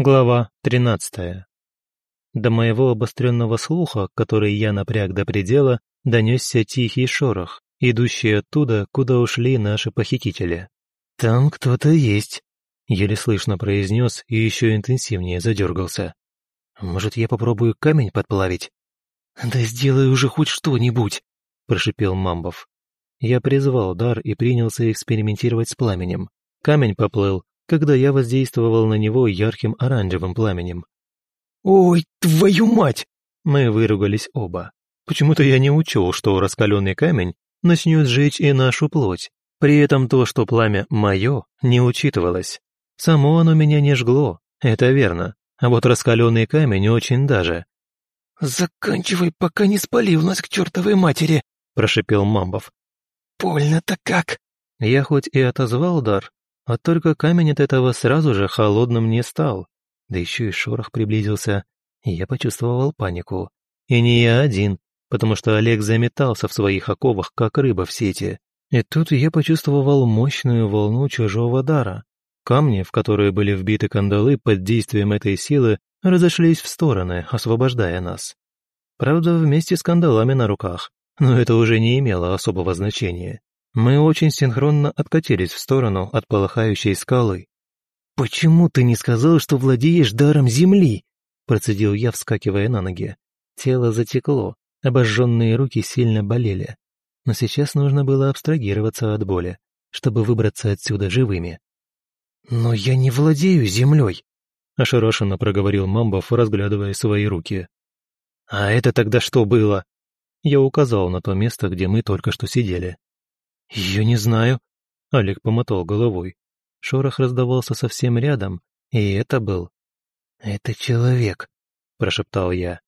Глава 13. До моего обостренного слуха, который я напряг до предела, донесся тихий шорох, идущий оттуда, куда ушли наши похитители. «Там кто-то есть», — еле слышно произнес и еще интенсивнее задергался. «Может, я попробую камень подплавить?» «Да сделай уже хоть что-нибудь», — прошипел Мамбов. Я призвал дар и принялся экспериментировать с пламенем. Камень поплыл, когда я воздействовал на него ярким оранжевым пламенем. «Ой, твою мать!» Мы выругались оба. Почему-то я не учел, что раскаленный камень начнет сжечь и нашу плоть. При этом то, что пламя мое, не учитывалось. Само оно меня не жгло, это верно. А вот раскаленный камень очень даже. «Заканчивай, пока не спалил нас к чертовой матери!» – прошипел Мамбов. «Больно-то как!» Я хоть и отозвал дар, а только камень от этого сразу же холодным не стал. Да еще и шорох приблизился, и я почувствовал панику. И не я один, потому что Олег заметался в своих оковах, как рыба в сети. И тут я почувствовал мощную волну чужого дара. Камни, в которые были вбиты кандалы под действием этой силы, разошлись в стороны, освобождая нас. Правда, вместе с кандалами на руках, но это уже не имело особого значения. Мы очень синхронно откатились в сторону от полыхающей скалы. «Почему ты не сказал, что владеешь даром земли?» процедил я, вскакивая на ноги. Тело затекло, обожженные руки сильно болели. Но сейчас нужно было абстрагироваться от боли, чтобы выбраться отсюда живыми. «Но я не владею землей», — ошарашенно проговорил Мамбов, разглядывая свои руки. «А это тогда что было?» Я указал на то место, где мы только что сидели. «Я не знаю», — Олег помотал головой. Шорох раздавался совсем рядом, и это был... «Это человек», — прошептал я.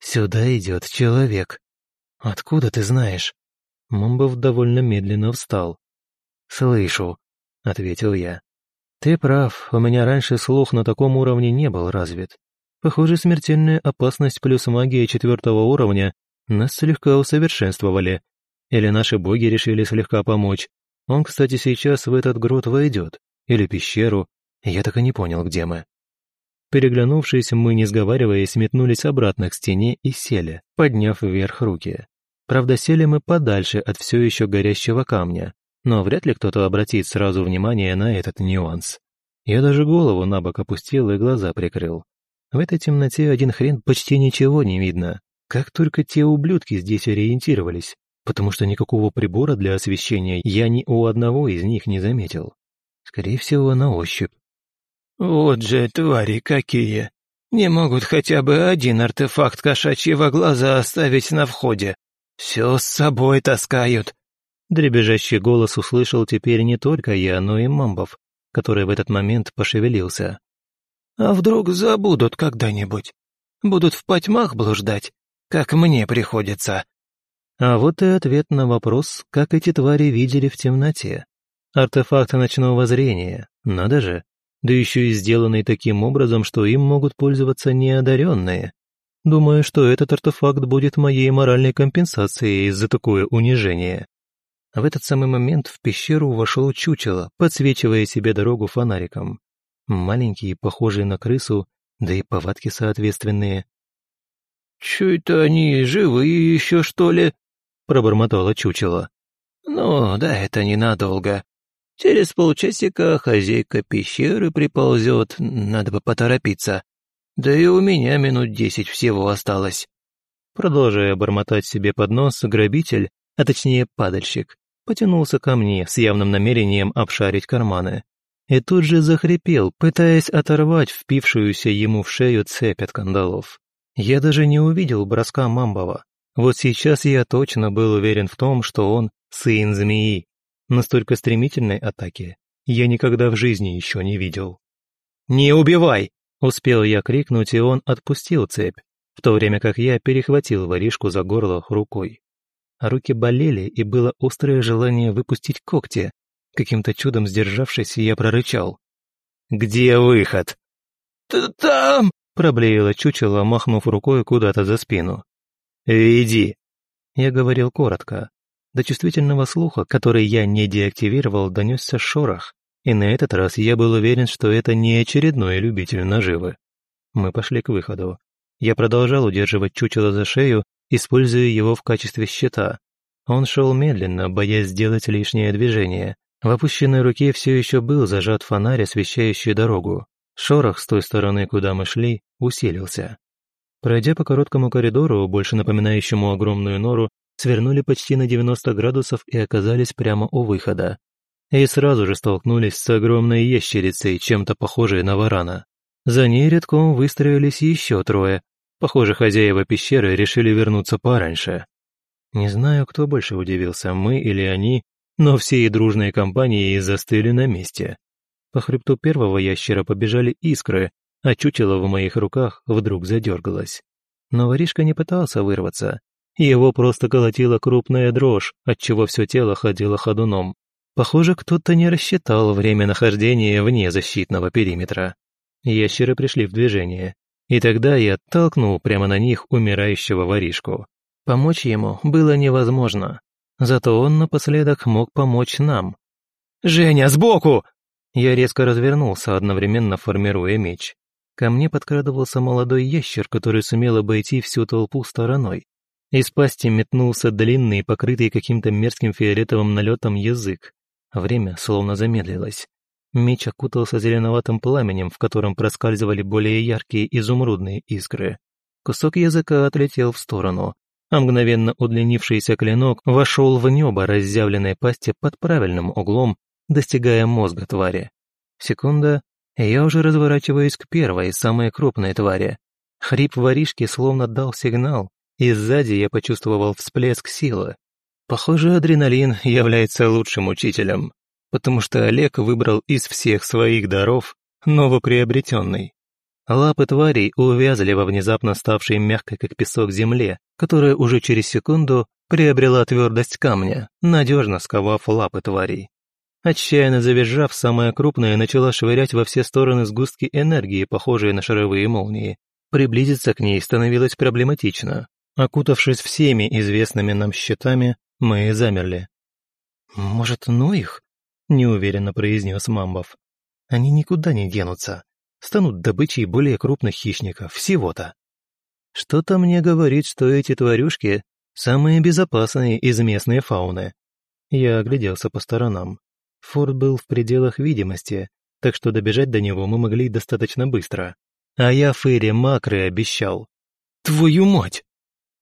«Сюда идет человек». «Откуда ты знаешь?» Мамбов довольно медленно встал. «Слышу», — ответил я. «Ты прав, у меня раньше слух на таком уровне не был развит. Похоже, смертельная опасность плюс магия четвертого уровня нас слегка усовершенствовали, или наши боги решили слегка помочь. Он, кстати, сейчас в этот грот войдет. Или пещеру. Я так и не понял, где мы. Переглянувшись, мы, не сговариваясь, метнулись обратно к стене и сели, подняв вверх руки. Правда, сели мы подальше от все еще горящего камня, но вряд ли кто-то обратит сразу внимание на этот нюанс. Я даже голову на бок опустил и глаза прикрыл. В этой темноте один хрен почти ничего не видно. Как только те ублюдки здесь ориентировались потому что никакого прибора для освещения я ни у одного из них не заметил. Скорее всего, на ощупь. «Вот же твари какие! Не могут хотя бы один артефакт кошачьего глаза оставить на входе. Все с собой таскают!» Дребезжащий голос услышал теперь не только я, но и Мамбов, который в этот момент пошевелился. «А вдруг забудут когда-нибудь? Будут в потьмах блуждать, как мне приходится?» А вот и ответ на вопрос, как эти твари видели в темноте. Артефакт ночного зрения, надо же, да еще и сделанный таким образом, что им могут пользоваться неодаренные. Думаю, что этот артефакт будет моей моральной компенсацией за такое унижение. В этот самый момент в пещеру вошел чучело, подсвечивая себе дорогу фонариком. Маленький, похожий на крысу, да и повадки соответственные. «Чё это они, живые еще, что ли?» — пробормотало чучело. «Ну, да, это ненадолго. Через полчасика хозяйка пещеры приползет, надо бы поторопиться. Да и у меня минут десять всего осталось». Продолжая бормотать себе под нос, грабитель, а точнее падальщик, потянулся ко мне с явным намерением обшарить карманы. И тут же захрипел, пытаясь оторвать впившуюся ему в шею цепь от кандалов. Я даже не увидел броска Мамбова, вот сейчас я точно был уверен в том, что он сын змеи. Настолько стремительной атаки я никогда в жизни еще не видел. «Не убивай!» — успел я крикнуть, и он отпустил цепь, в то время как я перехватил воришку за горло рукой. руки болели, и было острое желание выпустить когти. Каким-то чудом сдержавшись, я прорычал. «Где выход?» «Там!» — проблеяло чучело, махнув рукой куда-то за спину. «Иди!» Я говорил коротко. До чувствительного слуха, который я не деактивировал, донесся шорох, И на этот раз я был уверен, что это не очередной любитель наживы. Мы пошли к выходу. Я продолжал удерживать чучело за шею, используя его в качестве щита. Он шел медленно, боясь сделать лишнее движение. В опущенной руке все еще был зажат фонарь, освещающий дорогу. Шорох с той стороны, куда мы шли, усилился. Пройдя по короткому коридору, больше напоминающему огромную нору, свернули почти на 90 градусов и оказались прямо у выхода. И сразу же столкнулись с огромной ящерицей, чем-то похожей на варана. За ней редком выстроились еще трое. Похоже, хозяева пещеры решили вернуться пораньше. Не знаю, кто больше удивился, мы или они, но всей дружной компанией застыли на месте. По хребту первого ящера побежали искры, а чучело в моих руках вдруг задергалось. Но воришка не пытался вырваться. Его просто колотила крупная дрожь, отчего все тело ходило ходуном. Похоже, кто-то не рассчитал время нахождения вне защитного периметра. Ящеры пришли в движение, и тогда я толкнул прямо на них умирающего воришку. Помочь ему было невозможно, зато он напоследок мог помочь нам. «Женя, сбоку!» Я резко развернулся, одновременно формируя меч. Ко мне подкрадывался молодой ящер, который сумел обойти всю толпу стороной. Из пасти метнулся длинный, покрытый каким-то мерзким фиолетовым налетом язык. Время словно замедлилось. Меч окутался зеленоватым пламенем, в котором проскальзывали более яркие изумрудные искры. Кусок языка отлетел в сторону, а мгновенно удлинившийся клинок вошел в небо разъявленной пасти под правильным углом, достигая мозга твари. Секунда, я уже разворачиваюсь к первой, самой крупной твари. Хрип воришки словно дал сигнал, и сзади я почувствовал всплеск силы. Похоже, адреналин является лучшим учителем, потому что Олег выбрал из всех своих даров новоприобретенный. Лапы тварей увязли во внезапно ставшей мягкой, как песок, земле, которая уже через секунду приобрела твердость камня, надежно сковав лапы тварей. Отчаянно завизжав, самая крупная начала швырять во все стороны сгустки энергии, похожие на шаровые молнии. Приблизиться к ней становилось проблематично. Окутавшись всеми известными нам щитами, мы замерли. «Может, ну их?» — неуверенно произнес Мамбов. «Они никуда не денутся. Станут добычей более крупных хищников, всего-то». Что-то мне говорит, что эти тварюшки — самые безопасные из местной фауны. Я огляделся по сторонам. Форт был в пределах видимости, так что добежать до него мы могли достаточно быстро. А я Ферри Макры обещал. «Твою мать!»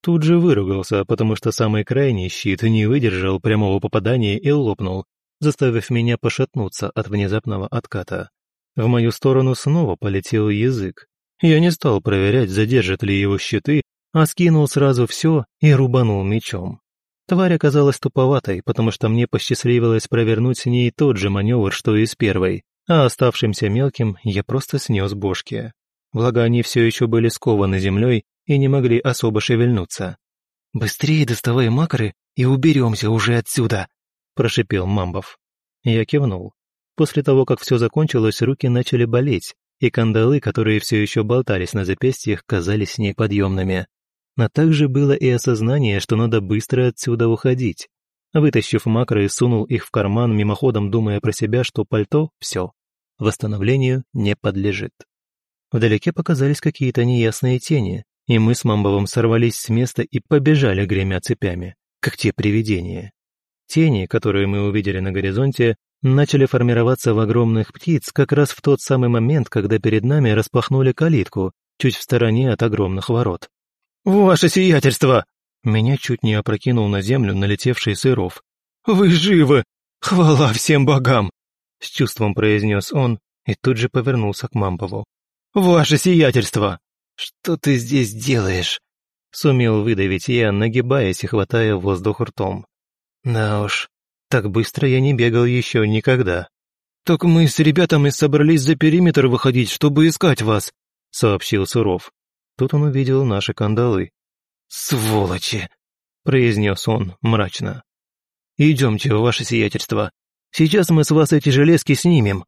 Тут же выругался, потому что самый крайний щит не выдержал прямого попадания и лопнул, заставив меня пошатнуться от внезапного отката. В мою сторону снова полетел язык. Я не стал проверять, задержат ли его щиты, а скинул сразу все и рубанул мечом. Тварь оказалась туповатой, потому что мне посчастливилось провернуть с ней тот же маневр, что и с первой, а оставшимся мелким я просто снес бошки. Благо они все еще были скованы землей и не могли особо шевельнуться. «Быстрее доставай макры и уберемся уже отсюда!» – прошипел Мамбов. Я кивнул. После того, как все закончилось, руки начали болеть, и кандалы, которые все еще болтались на запястьях, казались неподъемными но также было и осознание, что надо быстро отсюда уходить. Вытащив макры, сунул их в карман, мимоходом думая про себя, что пальто — все, восстановлению не подлежит. Вдалеке показались какие-то неясные тени, и мы с Мамбовым сорвались с места и побежали, гремя цепями, как те привидения. Тени, которые мы увидели на горизонте, начали формироваться в огромных птиц как раз в тот самый момент, когда перед нами распахнули калитку, чуть в стороне от огромных ворот. «Ваше сиятельство!» Меня чуть не опрокинул на землю налетевший сыров. «Вы живы! Хвала всем богам!» С чувством произнес он и тут же повернулся к Мампову. «Ваше сиятельство! Что ты здесь делаешь?» Сумел выдавить я, нагибаясь и хватая воздух ртом. Да уж, так быстро я не бегал еще никогда. «Так мы с ребятами собрались за периметр выходить, чтобы искать вас», — сообщил Суров. Тут он увидел наши кандалы. «Сволочи!» — произнес он мрачно. «Идемте, ваше сиятельство. Сейчас мы с вас эти железки снимем».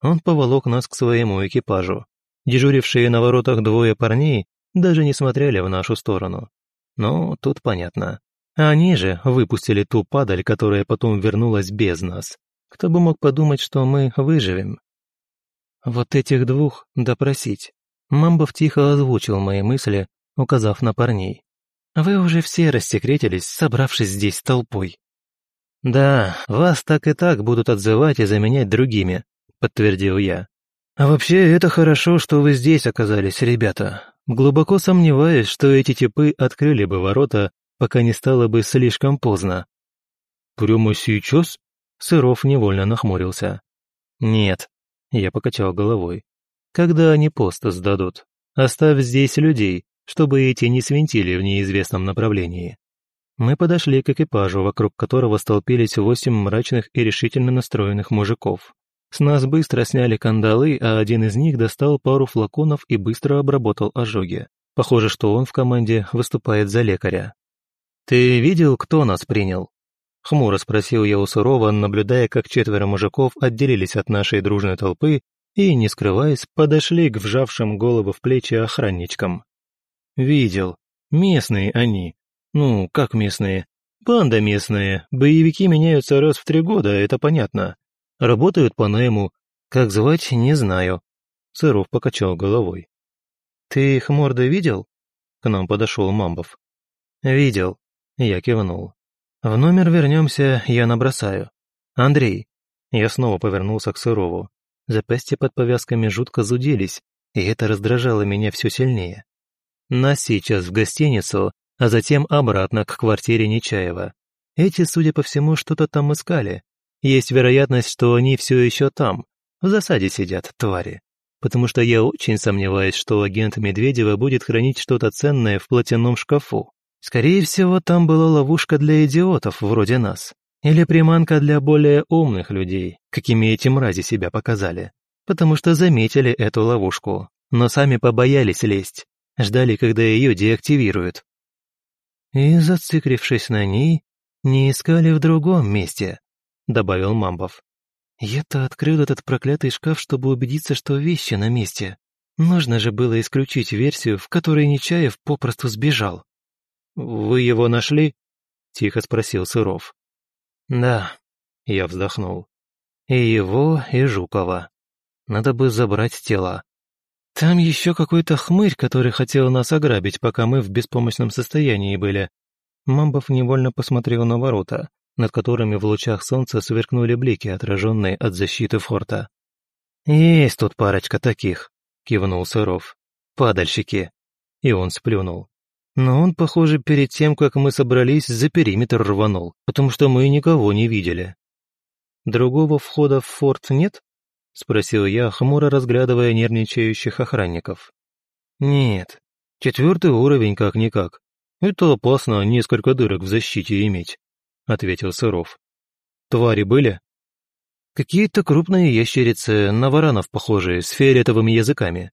Он поволок нас к своему экипажу. Дежурившие на воротах двое парней даже не смотрели в нашу сторону. Но тут понятно. Они же выпустили ту падаль, которая потом вернулась без нас. Кто бы мог подумать, что мы выживем? Вот этих двух допросить. Мамбов тихо озвучил мои мысли, указав на парней. Вы уже все рассекретились, собравшись здесь толпой. Да, вас так и так будут отзывать и заменять другими, подтвердил я. А вообще, это хорошо, что вы здесь оказались, ребята. Глубоко сомневаюсь, что эти типы открыли бы ворота, пока не стало бы слишком поздно. Прямо сейчас? Сыров невольно нахмурился. Нет, я покачал головой. Когда они пост сдадут? Оставь здесь людей, чтобы эти не свинтили в неизвестном направлении. Мы подошли к экипажу, вокруг которого столпились восемь мрачных и решительно настроенных мужиков. С нас быстро сняли кандалы, а один из них достал пару флаконов и быстро обработал ожоги. Похоже, что он в команде выступает за лекаря. «Ты видел, кто нас принял?» Хмуро спросил я у Сурова, наблюдая, как четверо мужиков отделились от нашей дружной толпы и, не скрываясь, подошли к вжавшим голову в плечи охранничкам. «Видел. Местные они, ну, как местные? Банда местная, боевики меняются раз в три года, это понятно. Работают по найму. Как звать, не знаю. Сыров покачал головой. Ты их морды видел? К нам подошел Мамбов. Видел. Я кивнул. В номер вернемся, я набросаю. Андрей. Я снова повернулся к Сырову. Запястья под повязками жутко зудились, и это раздражало меня все сильнее. Нас сейчас в гостиницу, а затем обратно к квартире Нечаева. Эти, судя по всему, что-то там искали. Есть вероятность, что они все еще там, в засаде сидят, твари. Потому что я очень сомневаюсь, что агент Медведева будет хранить что-то ценное в платяном шкафу. Скорее всего, там была ловушка для идиотов вроде нас. Или приманка для более умных людей, какими эти мрази себя показали. Потому что заметили эту ловушку, но сами побоялись лезть. Ждали, когда ее деактивируют и, зациклившись на ней, не искали в другом месте», — добавил Мамбов. «Я-то открыл этот проклятый шкаф, чтобы убедиться, что вещи на месте. Нужно же было исключить версию, в которой Нечаев попросту сбежал». «Вы его нашли?» — тихо спросил Сыров. «Да», — я вздохнул. «И его, и Жукова. Надо бы забрать тела. Там еще какой-то хмырь, который хотел нас ограбить, пока мы в беспомощном состоянии были. Мамбов невольно посмотрел на ворота, над которыми в лучах солнца сверкнули блики, отраженные от защиты форта. «Есть тут парочка таких», — кивнул Сыров. «Падальщики». И он сплюнул. Но он, похоже, перед тем, как мы собрались, за периметр рванул, потому что мы никого не видели. Другого входа в форт нет? — спросил я, хмуро разглядывая нервничающих охранников. «Нет, четвертый уровень как-никак. Это опасно несколько дырок в защите иметь», — ответил Сыров. «Твари были?» «Какие-то крупные ящерицы, на варанов похожие, с фиолетовыми языками».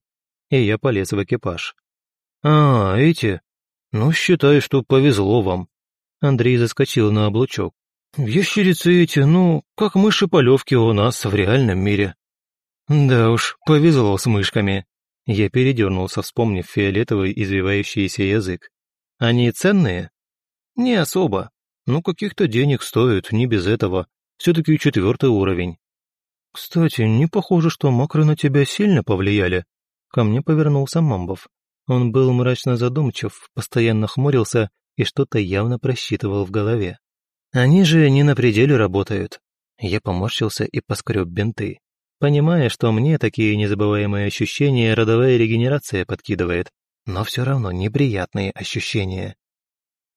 И я полез в экипаж. «А, эти? Ну, считай, что повезло вам». Андрей заскочил на облучок. «Ящерицы эти, ну, как мыши-полевки у нас в реальном мире». Да уж, повезло с мышками. Я передернулся, вспомнив фиолетовый извивающийся язык. Они ценные? Не особо. Ну, каких-то денег стоят, не без этого. Все-таки четвертый уровень. Кстати, не похоже, что макры на тебя сильно повлияли. Ко мне повернулся Мамбов. Он был мрачно задумчив, постоянно хмурился и что-то явно просчитывал в голове. Они же не на пределе работают. Я поморщился и поскреб бинты понимая, что мне такие незабываемые ощущения родовая регенерация подкидывает, но все равно неприятные ощущения.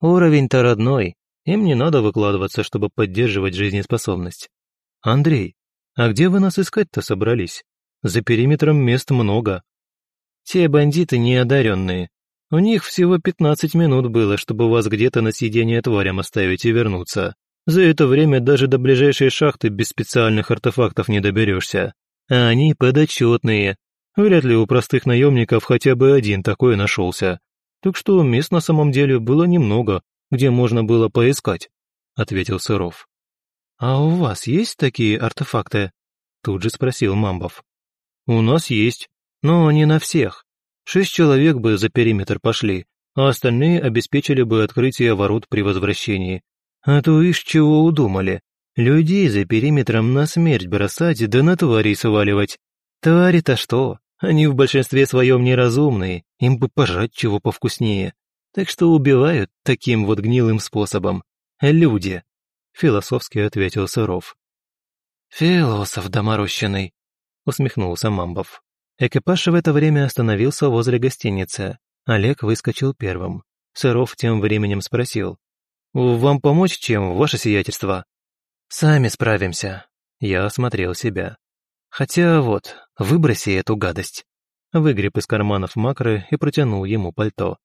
Уровень-то родной, им не надо выкладываться, чтобы поддерживать жизнеспособность. Андрей, а где вы нас искать-то собрались? За периметром мест много. Те бандиты неодаренные. У них всего 15 минут было, чтобы вас где-то на сиденье тварям оставить и вернуться. За это время даже до ближайшей шахты без специальных артефактов не доберешься. А они подотчетные. Вряд ли у простых наемников хотя бы один такой нашелся. Так что мест на самом деле было немного, где можно было поискать», — ответил Сыров. «А у вас есть такие артефакты?» — тут же спросил Мамбов. «У нас есть, но не на всех. Шесть человек бы за периметр пошли, а остальные обеспечили бы открытие ворот при возвращении. А то ишь чего удумали. Людей за периметром на смерть бросать да на тварей сваливать. Твари-то что? Они в большинстве своем неразумные, им бы пожать чего повкуснее. Так что убивают таким вот гнилым способом. Люди, философски ответил Сыров. Философ доморощенный, усмехнулся Мамбов. Экипаж в это время остановился возле гостиницы. Олег выскочил первым. Сыров тем временем спросил. «Вам помочь чем, ваше сиятельство?» «Сами справимся». Я осмотрел себя. Хотя вот, выброси эту гадость. Выгреб из карманов макры и протянул ему пальто.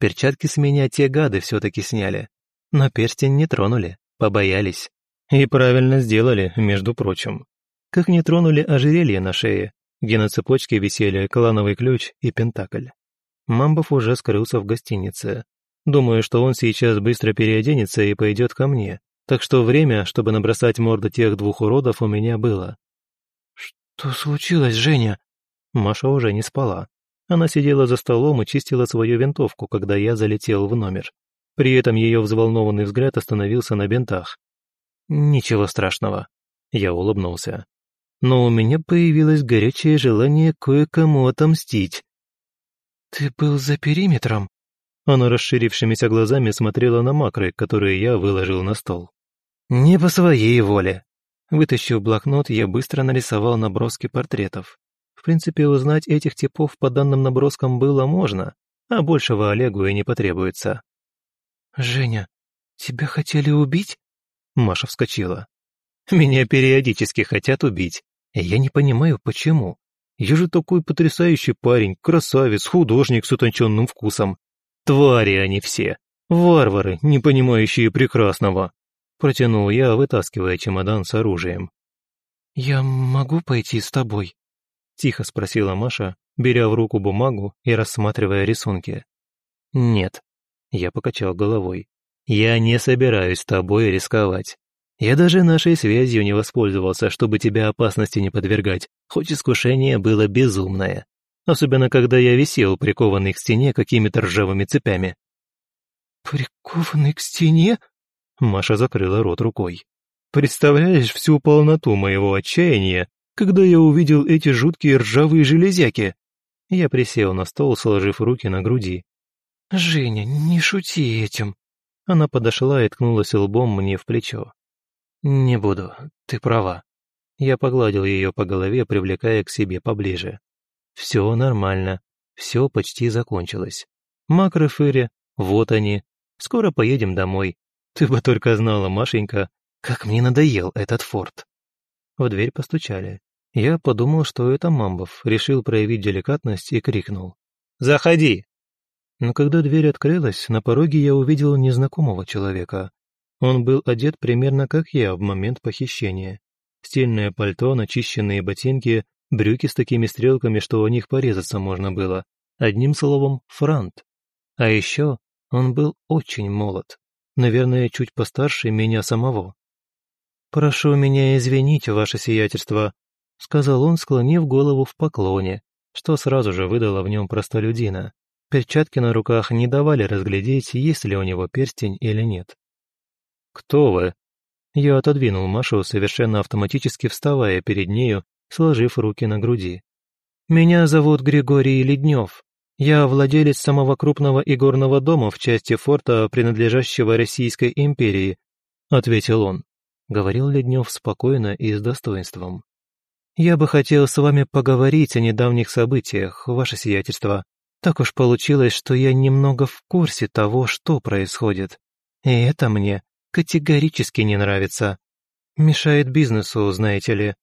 Перчатки с меня те гады все-таки сняли. Но перстень не тронули, побоялись. И правильно сделали, между прочим. Как не тронули ожерелье на шее, где на цепочке висели клановый ключ и пентакль. Мамбов уже скрылся в гостинице. Думаю, что он сейчас быстро переоденется и пойдет ко мне, так что время, чтобы набросать морды тех двух уродов, у меня было. «Что случилось, Женя?» Маша уже не спала. Она сидела за столом и чистила свою винтовку, когда я залетел в номер. При этом ее взволнованный взгляд остановился на бинтах. «Ничего страшного», — я улыбнулся. «Но у меня появилось горячее желание кое-кому отомстить». «Ты был за периметром?» Она расширившимися глазами смотрела на макры, которые я выложил на стол. «Не по своей воле», Вытащив блокнот, я быстро нарисовал наброски портретов. В принципе, узнать этих типов по данным наброскам было можно, а большего Олегу и не потребуется. «Женя, тебя хотели убить?» Маша вскочила. «Меня периодически хотят убить. Я не понимаю, почему. Я же такой потрясающий парень, красавец, художник с утонченным вкусом. Твари они все, варвары, не понимающие прекрасного. Протянул я, вытаскивая чемодан с оружием. «Я могу пойти с тобой?» Тихо спросила Маша, беря в руку бумагу и рассматривая рисунки. «Нет», — я покачал головой. «Я не собираюсь с тобой рисковать. Я даже нашей связью не воспользовался, чтобы тебя опасности не подвергать, хоть искушение было безумное. Особенно, когда я висел, прикованный к стене какими-то ржавыми цепями». «Прикованный к стене?» Маша закрыла рот рукой. «Представляешь всю полноту моего отчаяния, когда я увидел эти жуткие ржавые железяки?» Я присел на стол, сложив руки на груди. «Женя, не шути этим!» Она подошла и ткнулась лбом мне в плечо. «Не буду, ты права». Я погладил ее по голове, привлекая к себе поближе. «Все нормально, все почти закончилось. Макры Фыри, вот они. Скоро поедем домой. Ты бы только знала, Машенька, как мне надоел этот форт. В дверь постучали. Я подумал, что это Мамбов, решил проявить деликатность и крикнул. «Заходи!» Но когда дверь открылась, на пороге я увидел незнакомого человека. Он был одет примерно как я в момент похищения. Стильное пальто, начищенные ботинки, брюки с такими стрелками, что у них порезаться можно было. Одним словом, франт. А еще он был очень молод наверное, чуть постарше меня самого. «Прошу меня извинить, ваше сиятельство», — сказал он, склонив голову в поклоне, что сразу же выдало в нем простолюдина. Перчатки на руках не давали разглядеть, есть ли у него перстень или нет. «Кто вы?» Я отодвинул Машу, совершенно автоматически вставая перед нею, сложив руки на груди. «Меня зовут Григорий Леднев. Я владелец самого крупного игорного дома в части форта, принадлежащего Российской империи», — ответил он. Говорил Леднев спокойно и с достоинством. «Я бы хотел с вами поговорить о недавних событиях, ваше сиятельство. Так уж получилось, что я немного в курсе того, что происходит. И это мне категорически не нравится. Мешает бизнесу, знаете ли.